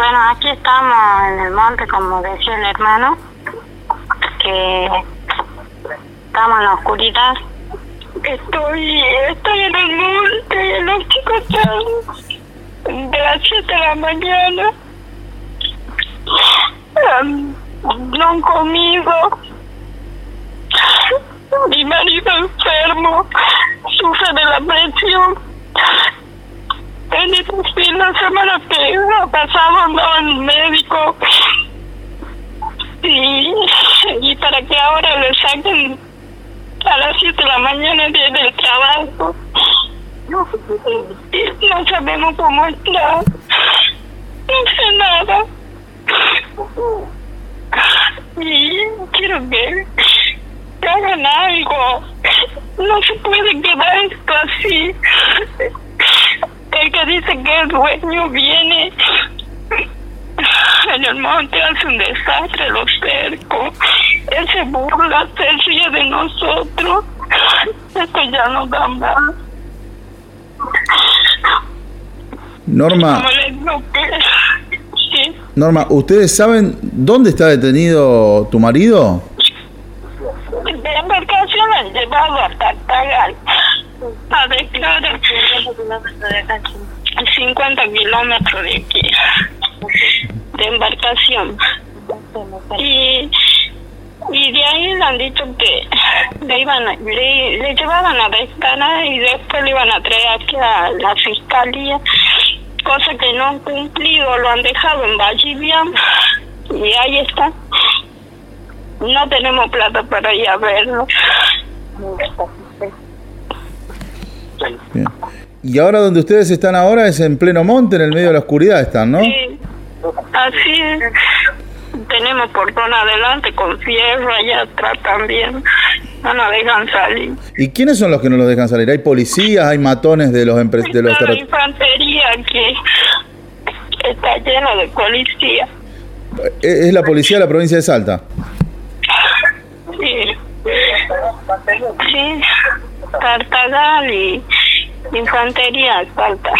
Bueno, aquí estamos en el monte, como decía el hermano, que estamos en la oscuridad. Estoy, estoy en el monte, los chicos de las 7 de la mañana. No han comido. Mi marido enfermo, sufre de la presión. Fin de semana que pasado andaba en el médico y, y para que ahora le saquen a las 7 de la mañana desde el trabajo. No sabemos cómo está. No sé nada. Y quiero que, que hagan algo. No se puede quedar esto así. Que dice que el dueño viene en el monte hace un desastre, los cercos. Él se burla, se ríe de nosotros. Esto ya no da más. Norma, sí, Norma, ¿ustedes saben dónde está detenido tu marido? de embarcación han llevado a Tartagal a declarar 50 kilómetros de aquí de embarcación. Y y de ahí le han dicho que le iban a- le, le llevaban a declarar y después le iban a traer aquí a la fiscalía cosa que no han cumplido lo han dejado en Valdivia y ahí está. No tenemos plata para ir a verlo. Y ahora donde ustedes están ahora es en pleno monte, en el medio de la oscuridad están, ¿no? Sí, así es. Tenemos portón adelante con fierro, allá atrás también. No nos dejan salir. ¿Y quiénes son los que no los dejan salir? ¿Hay policías, hay matones de los empre- de los la infantería que está lleno de policía. ¿Es es la policía de la provincia de Salta? Sí. Sí, Tartagal y Infantería, Salta.